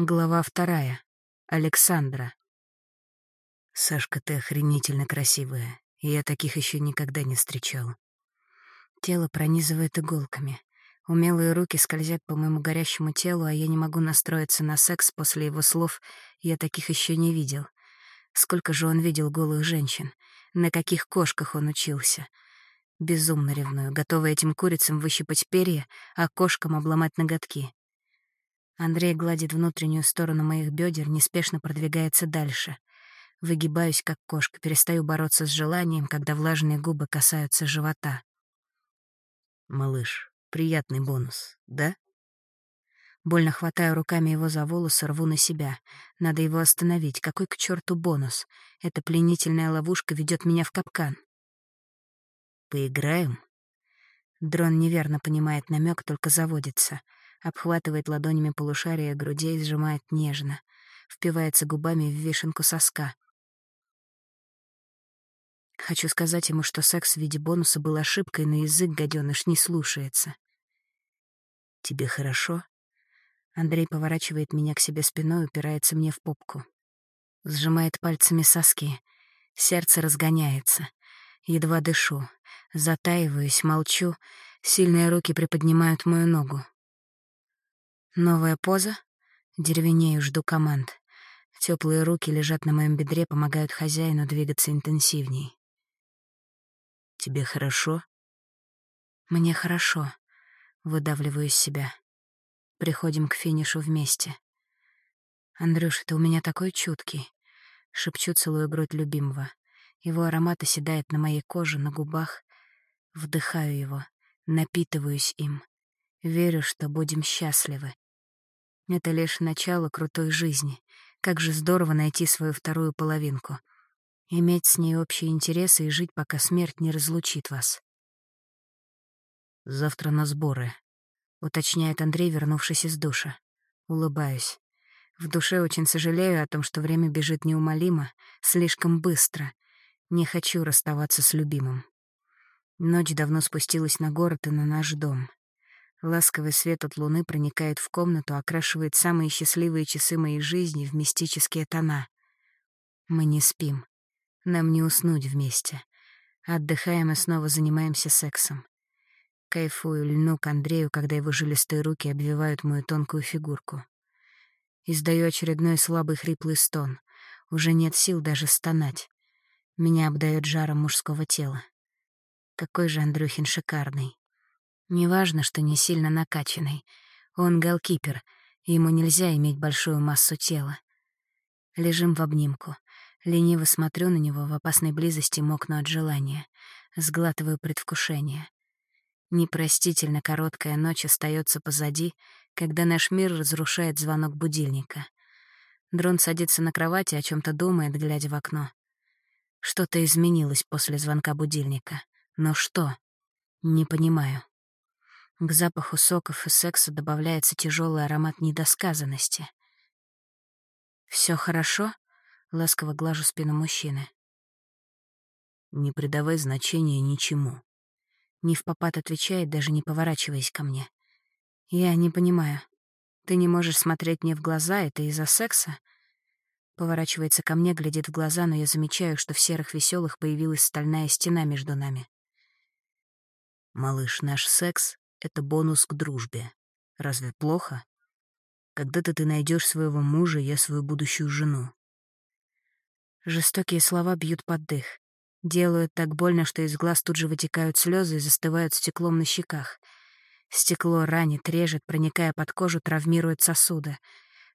Глава вторая. Александра. Сашка, ты охренительно красивая. Я таких еще никогда не встречал. Тело пронизывает иголками. Умелые руки скользят по моему горящему телу, а я не могу настроиться на секс после его слов «я таких еще не видел». Сколько же он видел голых женщин? На каких кошках он учился? Безумно ревную, готова этим курицам выщипать перья, а кошкам обломать ноготки. Андрей гладит внутреннюю сторону моих бедер, неспешно продвигается дальше. Выгибаюсь, как кошка, перестаю бороться с желанием, когда влажные губы касаются живота. «Малыш, приятный бонус, да?» Больно хватаю руками его за волосы, рву на себя. Надо его остановить. Какой к черту бонус? Эта пленительная ловушка ведет меня в капкан. «Поиграем?» Дрон неверно понимает намек, только заводится — обхватывает ладонями полушария грудей сжимает нежно, впивается губами в вишенку соска. Хочу сказать ему, что секс в виде бонуса был ошибкой, но язык, гаденыш, не слушается. «Тебе хорошо?» Андрей поворачивает меня к себе спиной, упирается мне в попку. Сжимает пальцами соски. Сердце разгоняется. Едва дышу. Затаиваюсь, молчу. Сильные руки приподнимают мою ногу. Новая поза. Деревенею, жду команд. Теплые руки лежат на моем бедре, помогают хозяину двигаться интенсивней. «Тебе хорошо?» «Мне хорошо», — выдавливаю из себя. Приходим к финишу вместе. «Андрюш, ты у меня такой чуткий», — шепчу, целую грудь любимого. Его аромат оседает на моей коже, на губах. Вдыхаю его, напитываюсь им. Верю, что будем счастливы. Это лишь начало крутой жизни. Как же здорово найти свою вторую половинку. Иметь с ней общие интересы и жить, пока смерть не разлучит вас. «Завтра на сборы», — уточняет Андрей, вернувшись из душа. Улыбаюсь. В душе очень сожалею о том, что время бежит неумолимо, слишком быстро. Не хочу расставаться с любимым. Ночь давно спустилась на город и на наш дом. Ласковый свет от луны проникает в комнату, окрашивает самые счастливые часы моей жизни в мистические тона. Мы не спим. Нам не уснуть вместе. Отдыхаем и снова занимаемся сексом. Кайфую, льну к Андрею, когда его жилистые руки обвивают мою тонкую фигурку. Издаю очередной слабый хриплый стон. Уже нет сил даже стонать. Меня обдает жаром мужского тела. Какой же Андрюхин шикарный. Неважно, что не сильно накачанный. Он голкипер, ему нельзя иметь большую массу тела. Лежим в обнимку. Лениво смотрю на него, в опасной близости мокну от желания. Сглатываю предвкушение. Непростительно короткая ночь остается позади, когда наш мир разрушает звонок будильника. Дрон садится на кровати, о чем то думает, глядя в окно. Что-то изменилось после звонка будильника. Но что? Не понимаю. К запаху соков и секса добавляется тяжелый аромат недосказанности. Все хорошо?» — ласково глажу спину мужчины. «Не придавай значения ничему». Не в попад отвечает, даже не поворачиваясь ко мне. «Я не понимаю. Ты не можешь смотреть мне в глаза, это из-за секса?» Поворачивается ко мне, глядит в глаза, но я замечаю, что в серых веселых появилась стальная стена между нами. «Малыш, наш секс это бонус к дружбе. Разве плохо? Когда-то ты найдешь своего мужа, я свою будущую жену. Жестокие слова бьют под дых. Делают так больно, что из глаз тут же вытекают слезы и застывают стеклом на щеках. Стекло ранит, режет, проникая под кожу, травмирует сосуды.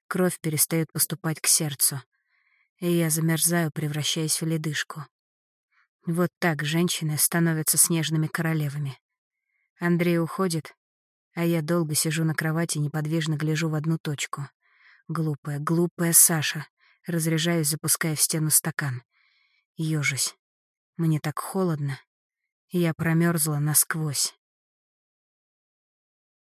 Кровь перестает поступать к сердцу. И я замерзаю, превращаясь в ледышку. Вот так женщины становятся снежными королевами. Андрей уходит, а я долго сижу на кровати, неподвижно гляжу в одну точку. Глупая, глупая Саша. Разряжаюсь, запуская в стену стакан. Ёжусь. Мне так холодно. Я промерзла насквозь.